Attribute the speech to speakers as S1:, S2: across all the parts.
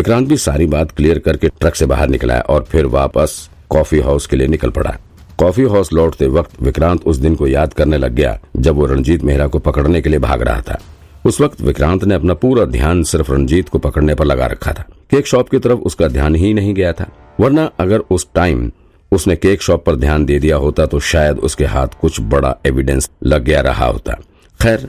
S1: विक्रांत भी सारी बात क्लियर करके ट्रक से बाहर निकला और फिर वापस कॉफ़ी हाउस के लिए निकल पड़ा कॉफ़ी हाउस लौटते वक्त विक्रांत उस दिन को याद करने लग गया जब वो रणजीत मेहरा को पकड़ने के लिए भाग रहा था। उस वक्त विक्रांत ने अपना पूरा ध्यान सिर्फ़ रणजीत को पकड़ने पर लगा रखा था। केक शॉप की तरफ़ उसका ध्यान ही नहीं गया था। वरना अगर उस टाइम उसने केक शॉप पर ध्यान दे दिया होता तो शायद उसके हाथ कुछ बड़ा एविडेंस लग गया रहा होता। खैर,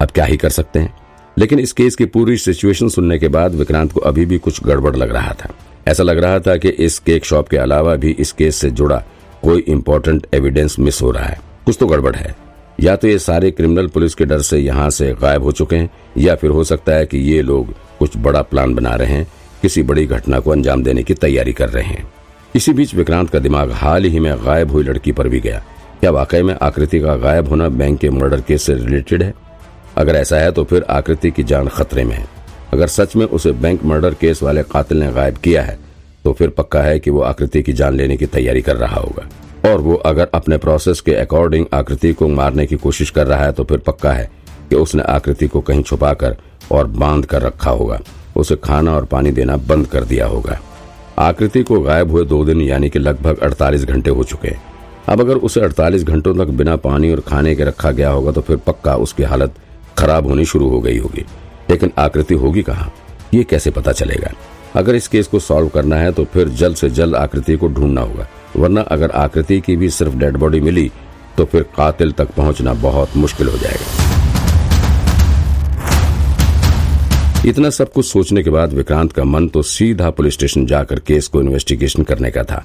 S1: अब क्या ही कर सकते हैं? लेकिन इस केस की पूरी सिचुएशन सुनने के बाद विक्रांत को अभी भी कुछ गड़बड़ लग रहा था। ऐसा लग रहा था कि इस केक शॉप के अलावा भी इस केस से जुड़ा कोई इम्पोर्टेंट एविडेंस मिस हो रहा है। कुछ तो गड़बड़ है। या तो ये सारे क्रिमिनल पुलिस के डर से यहाँ से गायब हो चुके हैं, या फिर हो सकता है कि ये लोग कुछ बड़ा प्लान बना रहे हैं, किसी बड़ी घटना को अंजाम देने की तैयारी कर रहे हैं। इसी बीच विक्रांत का दिमाग हाल ही में गायब हुई लड़की पर भी गया। क्या वाकई में आकृति का गायब होना बैंक के मर्डर केस से रिलेटेड है? अगर ऐसा है तो फिर आकृति की जान खतरे में है। अगर सच में उसे बैंक मर्डर केस वाले कातिल ने गायब किया है तो फिर पक्का है कि वो आकृति की जान लेने की तैयारी कर रहा होगा। और वो अगर अपने प्रोसेस के अकॉर्डिंग आकृति को मारने की कोशिश कर रहा है तो फिर पक्का है कि उसने आकृति को कहीं छुपाकर और बाँध कर रखा होगा। उसे खाना और पानी देना बंद कर दिया होगा। आकृति को गायब हुए दो दिन यानी कि लगभग 48 घंटे हो चुके हैं। अब अगर उसे 48 घंटों तक बिना पानी और खाने के रखा गया होगा तो फिर पक्का उसकी हालत खराब होनी शुरू हो गई होगी। लेकिन आकृति होगी कहा? ये कैसे पता चलेगा? अगर इस केस को सॉल्व करना है तो फिर जल्द से जल्द आकृति को ढूंढना होगा। वरना अगर आकृति की भी सिर्फ़ डेड बॉडी मिली तो फिर कातिल तक पहुँचना बहुत मुश्किल हो जाएगा। इतना सब कुछ सोचने के बाद विक्रांत का मन तो सीधा पुलिस स्टेशन जाकर केस को इन्वेस्टिगेशन करने का था।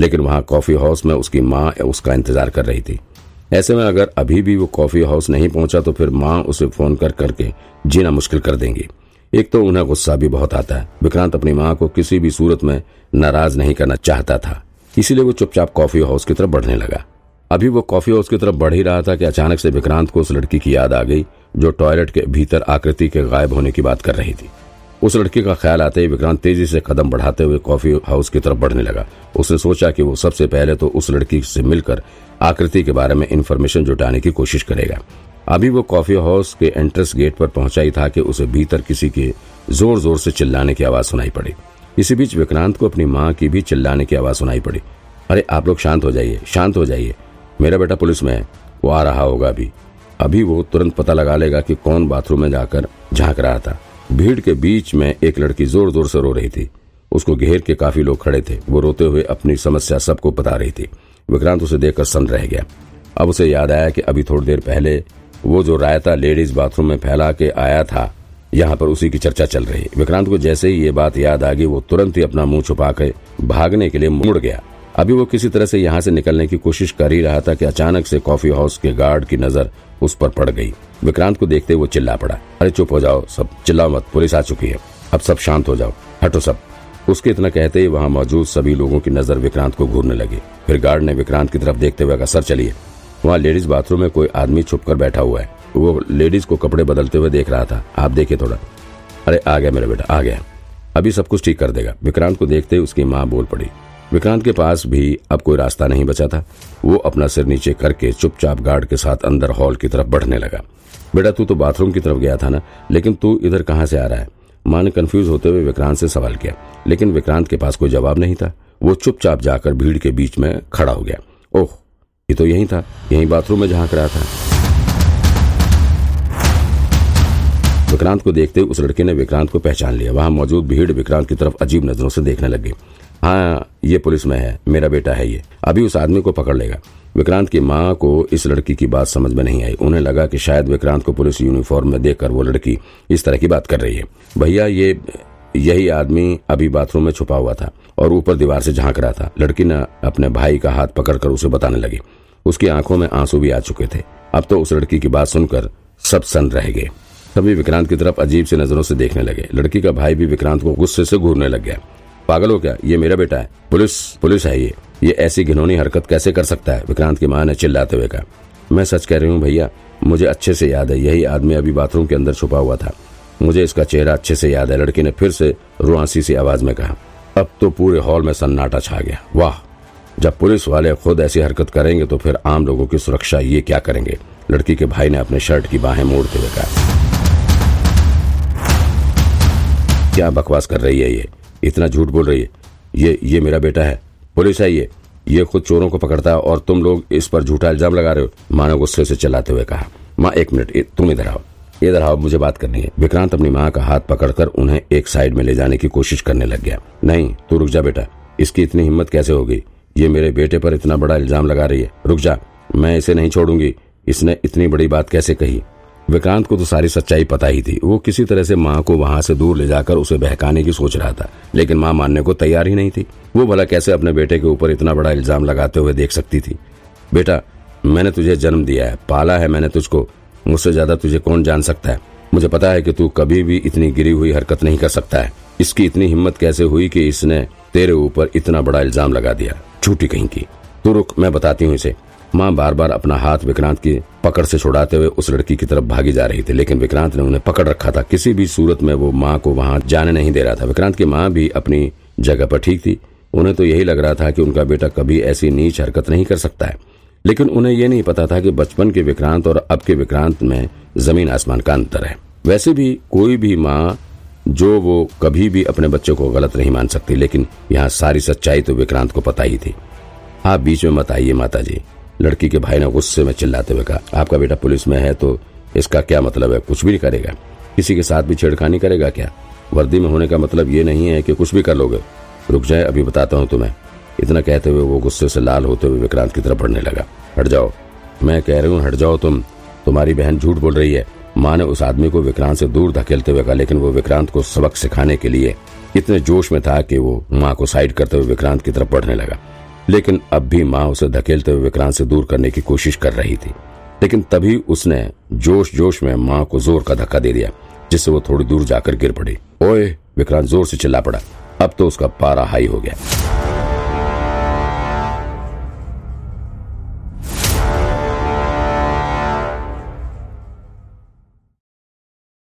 S1: लेकिन वहाँ कॉफ़ी हाउस में उसकी माँ उसका इंतज़ार कर रही थी। ऐसे में अगर अभी भी वो कॉफ़ी हाउस नहीं पहुँचा तो फिर माँ उसे फ़ोन कर, करके जीना मुश्किल कर देंगी। एक तो उन्हें गुस्सा भी बहुत आता है। विक्रांत अपनी माँ को किसी भी सूरत में नाराज़ नहीं करना चाहता था। इसीलिए वो चुपचाप कॉफ़ी हाउस की तरफ़ बढ़ने लगा। अभी वो कॉफ़ी हाउस की तरफ़ बढ़ ही रहा था कि अचानक से विक्रांत को उस लड़की की याद आ गई, जो टॉयलेट के भीतर आकृति के गायब होने की बात कर रही थी। उस लड़की का ख्याल आते ही विक्रांत तेज़ी से कदम बढ़ाते हुए कॉफ़ी हाउस की तरफ़ बढ़ने लगा। उसने सोचा कि वो सबसे पहले तो उस लड़की से मिलकर आकृति के बारे में इन्फॉर्मेशन जुटाने की कोशिश करेगा। अभी वो कॉफ़ी हाउस के एंट्रेंस गेट पर पहुँचा ही था कि उसे भीतर किसी के ज़ोर ज़ोर से चिल्लाने की आवाज़ सुनाई पड़ी। इसी बीच विक्रांत को अपनी माँ की भी चिल्लाने की आवाज़ सुनाई पड़ी। अरे, आप लोग शांत हो जाइए, शांत हो जाइए। मेरा बेटा पुलिस में है, वो आ रहा होगा अभी। अभी वो तुरंत पता लगा लेगा कि कौन बाथरूम में जाकर झाँक रहा था। भीड़ के बीच में एक लड़की ज़ोर ज़ोर से रो रही थी। उसको घेर के काफ़ी लोग खड़े थे। वो रोते हुए अपनी समस्या सबको बता रही थी। विक्रांत उसे देखकर सन रह गया। अब उसे याद आया कि अभी थोड़ी देर पहले वो जो रायता लेडीज़ बाथरूम में फैला के आया था, यहाँ पर उसी की चर्चा चल रही। विक्रांत को जैसे ही ये बात याद आ गई, वो तुरंत ही अपना मुँह छुपा के भागने के लिए मुड़ गया। अभी वो किसी तरह से यहाँ से निकलने की कोशिश कर ही रहा था कि अचानक से कॉफ़ी हाउस के गार्ड की नज़र उस पर पड़ गई। विक्रांत को देखते वो चिल्ला पड़ा। अरे चुप हो जाओ, सब चिल्लाओ मत, पुलिस आ चुकी है। अब सब शांत हो जाओ। हटो सब। उसके इतना कहते ही वहाँ मौजूद सभी लोगों की नज़र विक्रांत को घूरने लगी। फिर गार्ड ने विक्रांत की तरफ़ देखते हुए कहा, सर, चलिए। वहाँ लेडीज़ बाथरूम में कोई आदमी छुप बैठा हुआ है। वो लेडीज़ को कपड़े बदलते हुए देख रहा था। आप देखिए थोड़ा। अरे, आ गया मेरा बेटा, आ गया। अभी सब कुछ ठीक कर देगा। विक्रांत को देखते ही उसकी माँ बोल पड़ी विक्रांत के पास भी अब कोई रास्ता नहीं बचा था। वो अपना सिर नीचे करके चुपचाप गार्ड के साथ अंदर हॉल की तरफ़ बढ़ने लगा। बेटा, तू तो बाथरूम की तरफ़ गया था ना? लेकिन तू इधर कहाँ से आ रहा है? माँ ने कंफ्यूज होते हुए विक्रांत से सवाल किया। लेकिन विक्रांत के पास कोई जवाब नहीं था। वो चुपचाप जाकर भीड़ के बीच में खड़ा हो गया। ओह, ये तो यही था। यही बाथरूम में झाँक रहा था। विक्रांत को देखते हुए उस लड़के ने विक्रांत को पहचान लिया। वहाँ मौजूद भीड़ विक्रांत की तरफ़ अजीब नज़रों से देखने लगी हाँ ये पुलिस में है, मेरा बेटा है ये। अभी उस आदमी को पकड़ लेगा। विक्रांत की माँ को इस लड़की की बात समझ में नहीं आई। उन्हें लगा कि शायद विक्रांत को पुलिस यूनिफॉर्म में देखकर वो लड़की इस तरह की बात कर रही है। भैया, ये, यही आदमी अभी बाथरूम में छुपा हुआ था और ऊपर दीवार से झाँक रहा था। लड़की ने अपने भाई का हाथ पकड़कर उसे बताने लगी। उसकी आँखों में आँसू भी आ चुके थे। अब तो उस लड़की की बात सुनकर सब सन रह गए। सभी विक्रांत की तरफ़ अजीब से नज़रों से देखने लगे। लड़की का भाई भी विक्रांत को गुस्से से घूरने लग गया। पागल हो क्या ये मेरा बेटा है। पुलिस पुलिस है ये। ये ऐसी घिनौनी हरकत कैसे कर सकता है? विक्रांत की माँ ने चिल्लाते हुए कहा, मैं सच कह रही हूँ भैया, मुझे अच्छे से याद है। यही आदमी अभी बाथरूम के अंदर छुपा हुआ था। मुझे इसका चेहरा अच्छे से याद है। लड़की ने फिर से रुआसी सी आवाज़ में कहा, अब तो पूरे हॉल में सन्नाटा छा गया। वाह! जब पुलिस वाले खुद ऐसी हरकत करेंगे तो फिर आम लोगों की सुरक्षा ये क्या करेंगे? लड़की के भाई ने अपने शर्ट की बाहें मोड़ते हुए कहा, क्या बकवास कर रही है ये? इतना झूठ बोल रही है। ये ये मेरा बेटा है। पुलिस है ये। ये खुद चोरों को पकड़ता है और तुम लोग इस पर झूठा इल्ज़ाम लगा रहे हो। माँ ने गुस्से से चलाते हुए कहा, माँ, एक मिनट तुम इधर आओ। इधर आओ, मुझे बात करनी है। विक्रांत अपनी माँ का हाथ पकड़कर उन्हें एक साइड में ले जाने की कोशिश करने लग गया। नहीं, तू रुक जा बेटा। इसकी इतनी हिम्मत कैसे हो गई ये मेरे बेटे पर इतना बड़ा इल्ज़ाम लगा रही है। रुक जा। मैं इसे नहीं छोड़ूँगी। इसने इतनी बड़ी बात कैसे कही? विक्रांत को तो सारी सच्चाई पता ही थी। वो किसी तरह से माँ को वहाँ से दूर ले जाकर उसे बहकाने की सोच रहा था, लेकिन माँ मानने को तैयार ही नहीं थी। वो भला कैसे अपने बेटे के ऊपर इतना बड़ा इल्ज़ाम लगाते हुए देख सकती थी? बेटा, मैंने तुझे जन्म दिया है, पाला है मैंने तुझको, मुझसे ज़्यादा तुझे कौन जान सकता है? मुझे पता है कि तू कभी भी इतनी गिरी हुई हरकत नहीं कर सकता है। इसकी इतनी हिम्मत कैसे हुई कि इसने तेरे ऊपर इतना बड़ा इल्ज़ाम लगा दिया? झूठी कहीं की। तू रुक, मैं बताती हूँ इसे। माँ बार बार अपना हाथ विक्रांत की पकड़ से छुड़ाते हुए उस लड़की की तरफ़ भागी जा रही थी, लेकिन विक्रांत ने उन्हें पकड़ रखा था। किसी भी सूरत में वो माँ को वहाँ जाने नहीं दे रहा था। विक्रांत की माँ भी अपनी जगह पर ठीक थी। उन्हें तो यही लग रहा था कि उनका बेटा कभी ऐसी नीच हरकत नहीं कर सकता है। लेकिन उन्हें यह नहीं पता था कि बचपन के विक्रांत और अब के विक्रांत में ज़मीन आसमान का अंतर है। वैसे भी कोई भी माँ जो वो कभी भी अपने बच्चे को गलत नहीं मान सकती, लेकिन यहाँ सारी सच्चाई तो विक्रांत को पता ही थी। आप बीच में मत आइए माता जी लड़की के भाई ने गुस्से में चिल्लाते हुए कहा, आपका बेटा पुलिस में है तो इसका क्या मतलब है? कुछ भी नहीं करेगा। किसी के साथ भी छेड़खानी करेगा क्या? वर्दी में होने का मतलब ये नहीं है कि कुछ भी कर लोगे। रुक जाए, अभी बताता हूँ तुम्हें। इतना कहते हुए वो गुस्से से लाल होते हुए विक्रांत की तरफ़ बढ़ने लगा। हट जाओ। मैं कह रही हूँ, हट जाओ तुम। तुम्हारी बहन झूठ बोल रही है। माँ ने उस आदमी को विक्रांत से दूर धकेलते हुए कहा, लेकिन वो विक्रांत को सबक सिखाने के लिए इतने जोश में था कि वो माँ को साइड करते हुए विक्रांत की तरफ़ बढ़ने लगा। लेकिन अब भी माँ उसे धकेलते हुए विक्रांत से दूर करने की कोशिश कर रही थी। लेकिन तभी उसने जोश जोश में माँ को ज़ोर का धक्का दे दिया, जिससे वो थोड़ी दूर जाकर गिर पड़ी। ओए, विक्रांत ज़ोर से चिल्ला पड़ा। अब तो उसका पारा हाई हो गया।